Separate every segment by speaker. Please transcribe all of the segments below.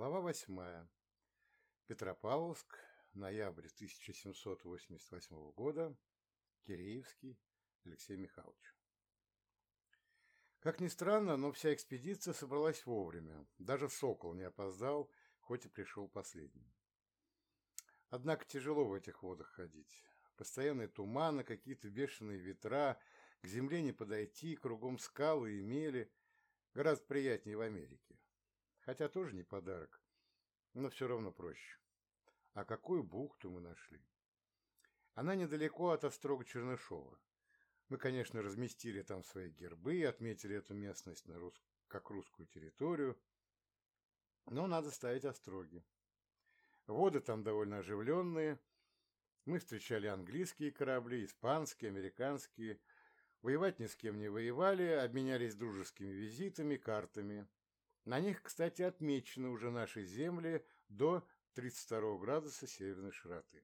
Speaker 1: Глава восьмая. Петропавловск, ноябрь 1788 года. Киреевский Алексей Михайлович. Как ни странно, но вся экспедиция собралась вовремя. Даже Сокол не опоздал, хоть и пришел последним. Однако тяжело в этих водах ходить. Постоянные туманы, какие-то бешеные ветра, к земле не подойти, кругом скалы и мели. Гораздо приятнее в Америке. Хотя тоже не подарок, но все равно проще. А какую бухту мы нашли? Она недалеко от острога Чернышова. Мы, конечно, разместили там свои гербы и отметили эту местность на рус... как русскую территорию, но надо ставить остроги. Воды там довольно оживленные. Мы встречали английские корабли, испанские, американские. Воевать ни с кем не воевали, обменялись дружескими визитами, картами. На них, кстати, отмечены уже наши земли до 32 градуса северной широты.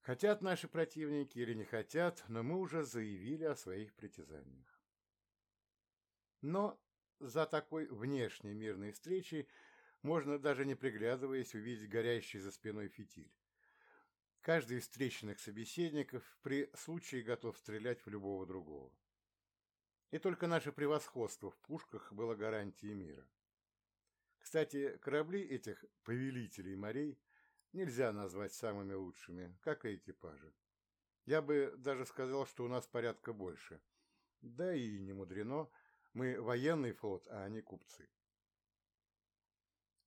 Speaker 1: Хотят наши противники или не хотят, но мы уже заявили о своих притязаниях. Но за такой внешней мирной встречей можно, даже не приглядываясь, увидеть горящий за спиной фитиль. Каждый из встреченных собеседников при случае готов стрелять в любого другого. И только наше превосходство в пушках было гарантией мира. Кстати, корабли этих повелителей морей нельзя назвать самыми лучшими, как и экипажи. Я бы даже сказал, что у нас порядка больше. Да и не мудрено, мы военный флот, а они купцы.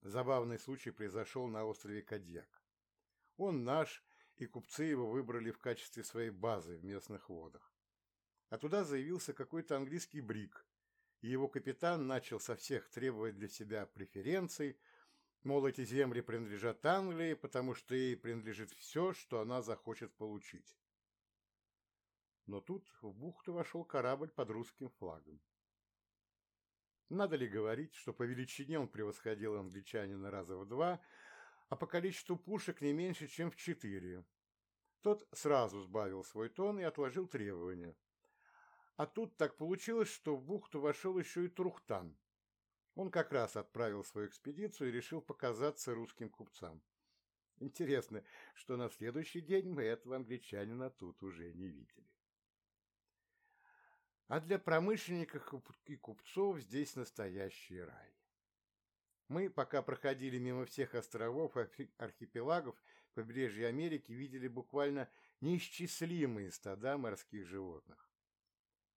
Speaker 1: Забавный случай произошел на острове Кадьяк. Он наш, и купцы его выбрали в качестве своей базы в местных водах а туда заявился какой-то английский брик, и его капитан начал со всех требовать для себя преференций, мол, эти земли принадлежат Англии, потому что ей принадлежит все, что она захочет получить. Но тут в бухту вошел корабль под русским флагом. Надо ли говорить, что по величине он превосходил англичанина раза в два, а по количеству пушек не меньше, чем в четыре. Тот сразу сбавил свой тон и отложил требования. А тут так получилось, что в бухту вошел еще и Трухтан. Он как раз отправил свою экспедицию и решил показаться русским купцам. Интересно, что на следующий день мы этого англичанина тут уже не видели. А для промышленников и купцов здесь настоящий рай. Мы, пока проходили мимо всех островов и архипелагов побережья Америки, видели буквально неисчислимые стада морских животных.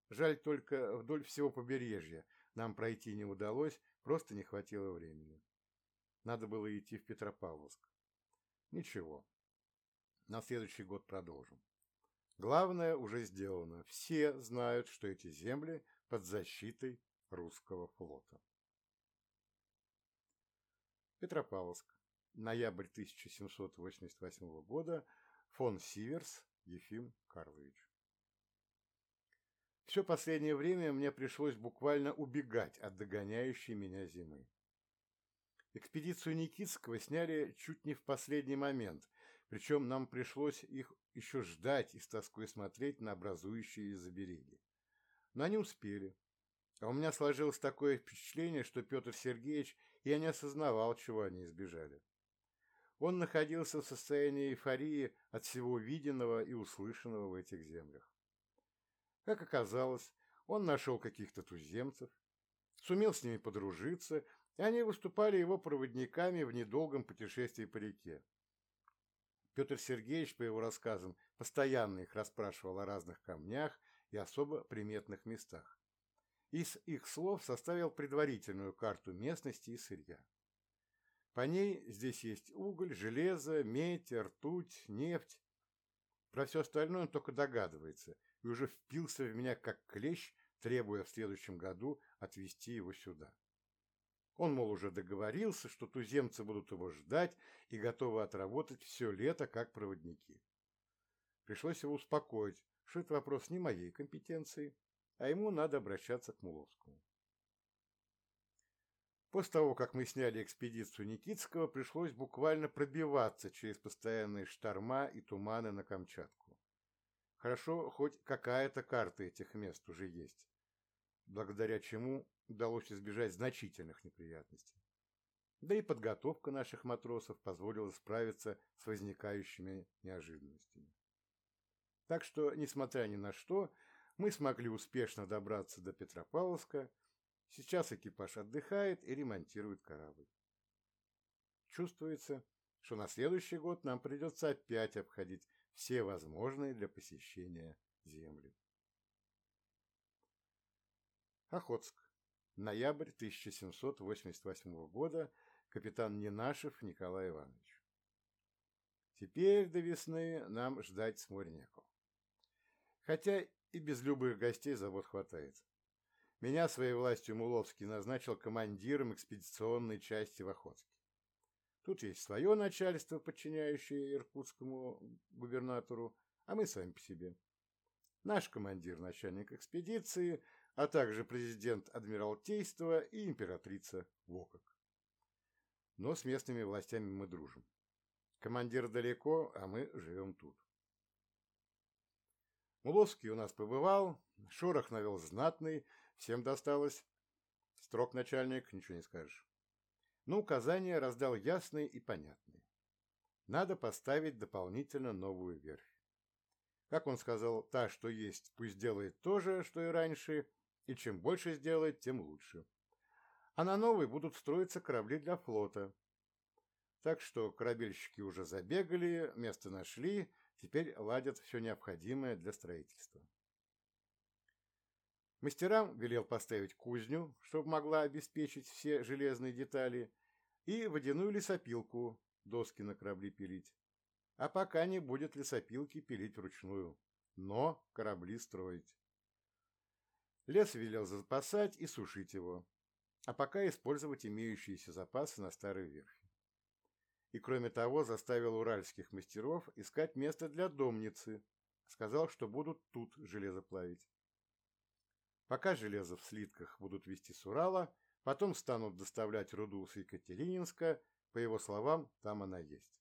Speaker 1: Жаль только вдоль всего побережья нам пройти не удалось, просто не хватило времени. Надо было идти в Петропавловск. Ничего. На следующий год продолжим. Главное уже сделано. Все знают, что эти земли под защитой русского флота. Петропавловск. Ноябрь 1788 года. Фон Сиверс Ефим Карлович. Все последнее время мне пришлось буквально убегать от догоняющей меня зимы. Экспедицию Никитского сняли чуть не в последний момент, причем нам пришлось их еще ждать и с тоской смотреть на образующие забереги. Но они успели. А у меня сложилось такое впечатление, что Петр Сергеевич и не осознавал, чего они избежали. Он находился в состоянии эйфории от всего виденного и услышанного в этих землях. Как оказалось, он нашел каких-то туземцев, сумел с ними подружиться, и они выступали его проводниками в недолгом путешествии по реке. Петр Сергеевич, по его рассказам, постоянно их расспрашивал о разных камнях и особо приметных местах. Из их слов составил предварительную карту местности и сырья. По ней здесь есть уголь, железо, медь, ртуть, нефть. Про все остальное он только догадывается, и уже впился в меня как клещ, требуя в следующем году отвезти его сюда. Он, мол, уже договорился, что туземцы будут его ждать и готовы отработать все лето как проводники. Пришлось его успокоить, что это вопрос не моей компетенции, а ему надо обращаться к Муловскому. После того, как мы сняли экспедицию Никитского, пришлось буквально пробиваться через постоянные шторма и туманы на Камчатку. Хорошо, хоть какая-то карта этих мест уже есть, благодаря чему удалось избежать значительных неприятностей. да и подготовка наших матросов позволила справиться с возникающими неожиданностями. Так что, несмотря ни на что, мы смогли успешно добраться до Петропавловска, сейчас экипаж отдыхает и ремонтирует корабль. Чувствуется, что на следующий год нам придется опять обходить все возможные для посещения земли. Охотск. Ноябрь 1788 года. Капитан Ненашев Николай Иванович. Теперь до весны нам ждать с моря некого. Хотя и без любых гостей забот хватает. Меня своей властью Муловский назначил командиром экспедиционной части в Охотске. Тут есть свое начальство, подчиняющее иркутскому губернатору, а мы сами по себе. Наш командир – начальник экспедиции, а также президент Адмиралтейства и императрица Вокок. Но с местными властями мы дружим. Командир далеко, а мы живем тут. Муловский у нас побывал, шорох навел знатный, всем досталось. Строк начальник, ничего не скажешь. Но указания раздал ясные и понятные. Надо поставить дополнительно новую верфь. Как он сказал, та, что есть, пусть делает то же, что и раньше, и чем больше сделает, тем лучше. А на новой будут строиться корабли для флота. Так что корабельщики уже забегали, место нашли, теперь ладят все необходимое для строительства. Мастерам велел поставить кузню, чтобы могла обеспечить все железные детали, и водяную лесопилку, доски на корабли пилить. А пока не будет лесопилки пилить вручную, но корабли строить. Лес велел запасать и сушить его, а пока использовать имеющиеся запасы на старой верфи. И кроме того заставил уральских мастеров искать место для домницы, сказал, что будут тут железо плавить. Пока железо в слитках будут везти с Урала, потом станут доставлять руду с Екатерининска, по его словам, там она есть.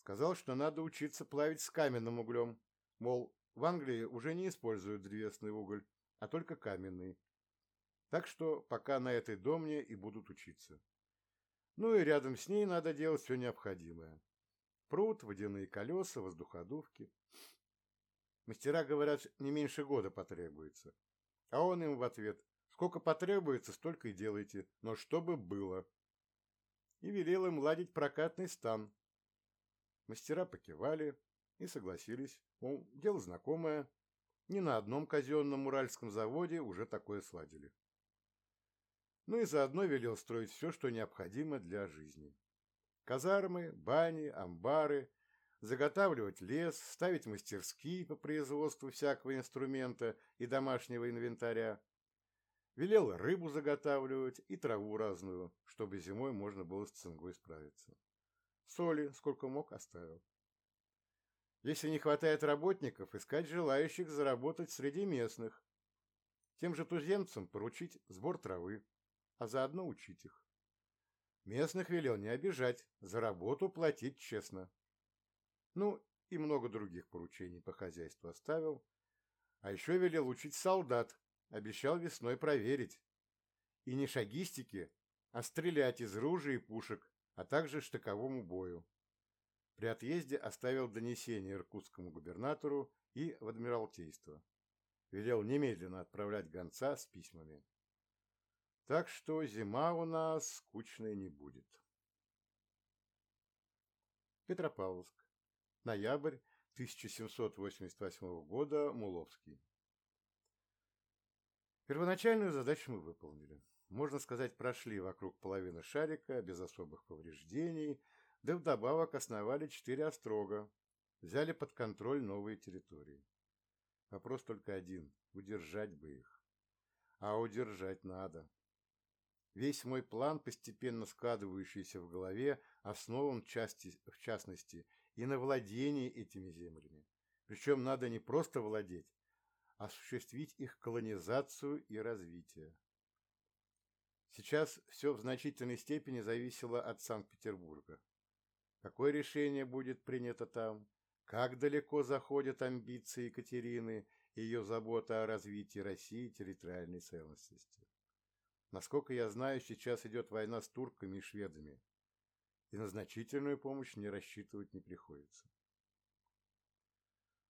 Speaker 1: Сказал, что надо учиться плавить с каменным углем, мол, в Англии уже не используют древесный уголь, а только каменный. Так что пока на этой домне и будут учиться. Ну и рядом с ней надо делать все необходимое. Пруд, водяные колеса, воздуходувки. Мастера говорят, не меньше года потребуется. А он им в ответ, сколько потребуется, столько и делайте, но чтобы было. И велел им ладить прокатный стан. Мастера покивали и согласились, мол, дело знакомое, ни на одном казенном уральском заводе уже такое сладили. Ну и заодно велел строить все, что необходимо для жизни. Казармы, бани, амбары, заготавливать лес, ставить мастерские по производству всякого инструмента и домашнего инвентаря. Велел рыбу заготавливать и траву разную, чтобы зимой можно было с цингой справиться. Соли, сколько мог, оставил. Если не хватает работников, искать желающих заработать среди местных. Тем же туземцам поручить сбор травы, а заодно учить их. Местных велел не обижать, за работу платить честно. Ну, и много других поручений по хозяйству оставил. А еще велел учить солдат, обещал весной проверить. И не шагистики, а стрелять из ружей и пушек, а также штыковому бою. При отъезде оставил донесение иркутскому губернатору и в Адмиралтейство. Велел немедленно отправлять гонца с письмами. Так что зима у нас скучная не будет. Петропавловск. Ноябрь 1788 года. Муловский. Первоначальную задачу мы выполнили. Можно сказать, прошли вокруг половины шарика без особых повреждений, да вдобавок основали четыре острога, взяли под контроль новые территории. Вопрос только один – удержать бы их. А удержать надо. Весь мой план, постепенно складывающийся в голове, основан части, в частности и на владении этими землями. Причем надо не просто владеть, а осуществить их колонизацию и развитие. Сейчас все в значительной степени зависело от Санкт-Петербурга. Какое решение будет принято там? Как далеко заходят амбиции Екатерины и ее забота о развитии России территориальной целостности? Насколько я знаю, сейчас идет война с турками и шведами, и на значительную помощь не рассчитывать не приходится.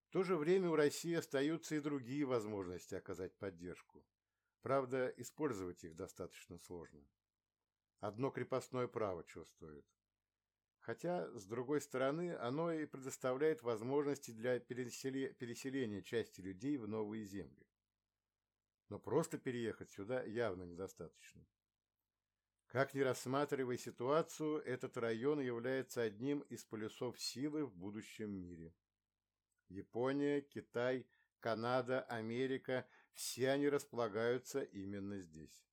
Speaker 1: В то же время у России остаются и другие возможности оказать поддержку. Правда, использовать их достаточно сложно. Одно крепостное право стоит. Хотя, с другой стороны, оно и предоставляет возможности для переселения части людей в новые земли. Но просто переехать сюда явно недостаточно. Как ни рассматривая ситуацию, этот район является одним из полюсов силы в будущем мире. Япония, Китай, Канада, Америка – все они располагаются именно здесь.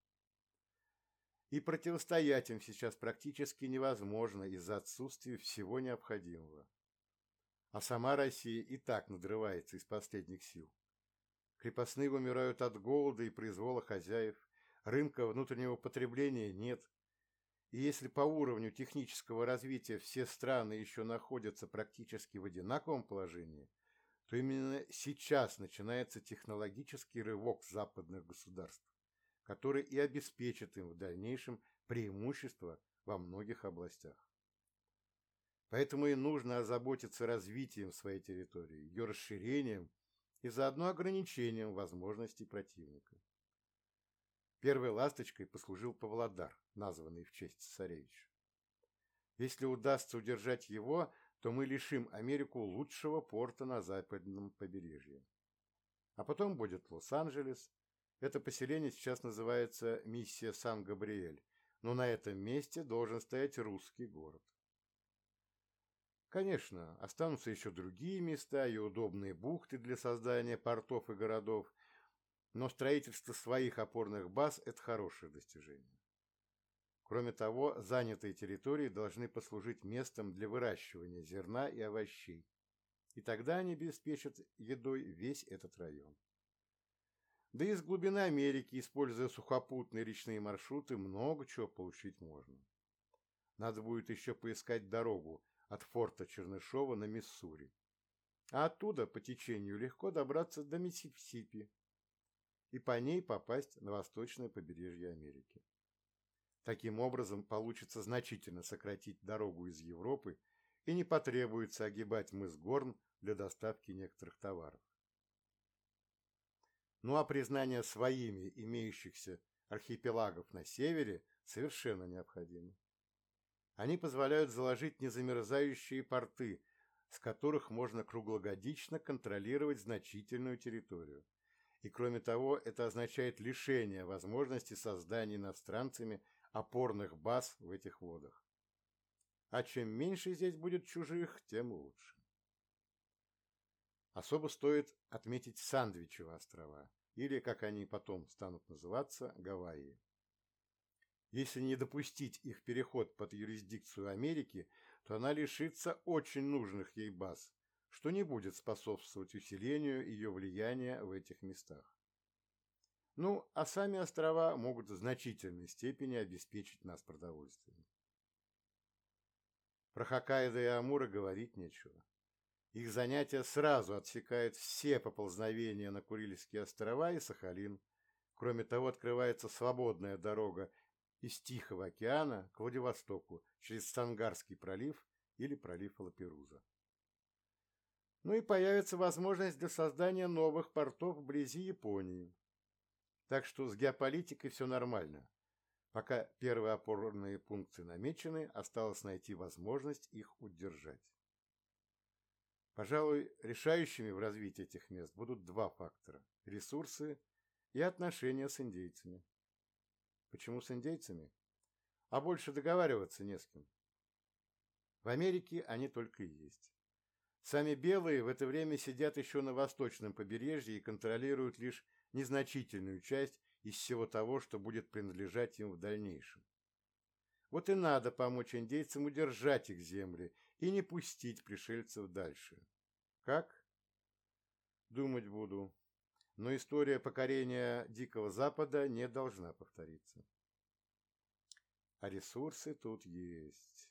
Speaker 1: И противостоять им сейчас практически невозможно из-за отсутствия всего необходимого. А сама Россия и так надрывается из последних сил. Крепостные умирают от голода и произвола хозяев, рынка внутреннего потребления нет. И если по уровню технического развития все страны еще находятся практически в одинаковом положении, то именно сейчас начинается технологический рывок западных государств, который и обеспечит им в дальнейшем преимущество во многих областях. Поэтому и нужно озаботиться развитием своей территории, ее расширением и заодно ограничением возможностей противника. Первой ласточкой послужил Павлодар, названный в честь царевича. Если удастся удержать его, то мы лишим Америку лучшего порта на западном побережье. А потом будет Лос-Анджелес. Это поселение сейчас называется Миссия Сан-Габриэль, но на этом месте должен стоять русский город. Конечно, останутся еще другие места и удобные бухты для создания портов и городов, но строительство своих опорных баз – это хорошее достижение. Кроме того, занятые территории должны послужить местом для выращивания зерна и овощей, и тогда они обеспечат едой весь этот район. Да и из глубины Америки, используя сухопутные речные маршруты, много чего получить можно. Надо будет еще поискать дорогу от форта Чернышова на Миссури. А оттуда по течению легко добраться до Миссисипи и по ней попасть на восточное побережье Америки. Таким образом, получится значительно сократить дорогу из Европы и не потребуется огибать мыс Горн для доставки некоторых товаров. Ну а признание своими имеющихся архипелагов на севере совершенно необходимо. Они позволяют заложить незамерзающие порты, с которых можно круглогодично контролировать значительную территорию. И кроме того, это означает лишение возможности создания иностранцами опорных баз в этих водах. А чем меньше здесь будет чужих, тем лучше. Особо стоит отметить Сандвичевы острова, или, как они потом станут называться, Гавайи. Если не допустить их переход под юрисдикцию Америки, то она лишится очень нужных ей баз, что не будет способствовать усилению ее влияния в этих местах. Ну, а сами острова могут в значительной степени обеспечить нас продовольствием. Про Хоккайдо и Амура говорить нечего. Их занятия сразу отсекают все поползновения на Курильские острова и Сахалин. Кроме того, открывается свободная дорога из Тихого океана к Владивостоку через Сангарский пролив или пролив Лаперуза. Ну и появится возможность для создания новых портов вблизи Японии. Так что с геополитикой все нормально. Пока первые опорные пункты намечены, осталось найти возможность их удержать. Пожалуй, решающими в развитии этих мест будут два фактора – ресурсы и отношения с индейцами. Почему с индейцами? А больше договариваться не с кем. В Америке они только и есть. Сами белые в это время сидят еще на восточном побережье и контролируют лишь незначительную часть из всего того, что будет принадлежать им в дальнейшем. Вот и надо помочь индейцам удержать их земли и не пустить пришельцев дальше. Как? Думать буду но история покорения Дикого Запада не должна повториться. А ресурсы тут есть.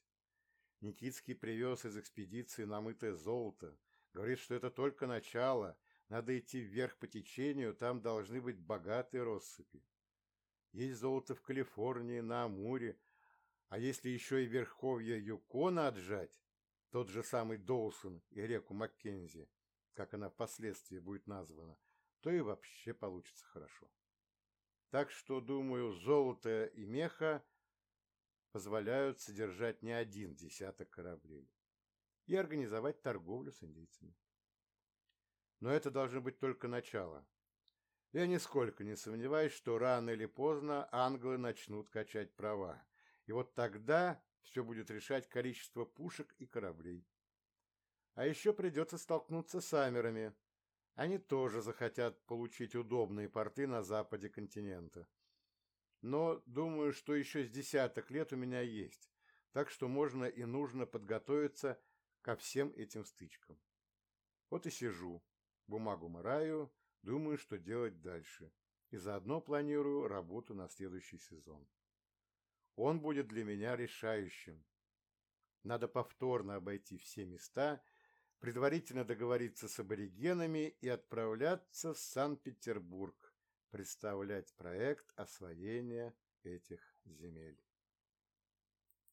Speaker 1: Никитский привез из экспедиции намытое золото. Говорит, что это только начало. Надо идти вверх по течению, там должны быть богатые россыпи. есть золото в Калифорнии, на Амуре, а если еще и верховье Юкона отжать, тот же самый Доусон и реку Маккензи, как она впоследствии будет названа, то и вообще получится хорошо. Так что, думаю, золото и меха позволяют содержать не один десяток кораблей и организовать торговлю с индейцами. Но это должно быть только начало. Я нисколько не сомневаюсь, что рано или поздно англы начнут качать права, и вот тогда все будет решать количество пушек и кораблей. А еще придется столкнуться с амерами. Они тоже захотят получить удобные порты на западе континента. Но думаю, что еще с десяток лет у меня есть, так что можно и нужно подготовиться ко всем этим стычкам. Вот и сижу, бумагу мораю, думаю, что делать дальше, и заодно планирую работу на следующий сезон. Он будет для меня решающим. Надо повторно обойти все места, предварительно договориться с аборигенами и отправляться в Санкт-Петербург, представлять проект освоения этих земель.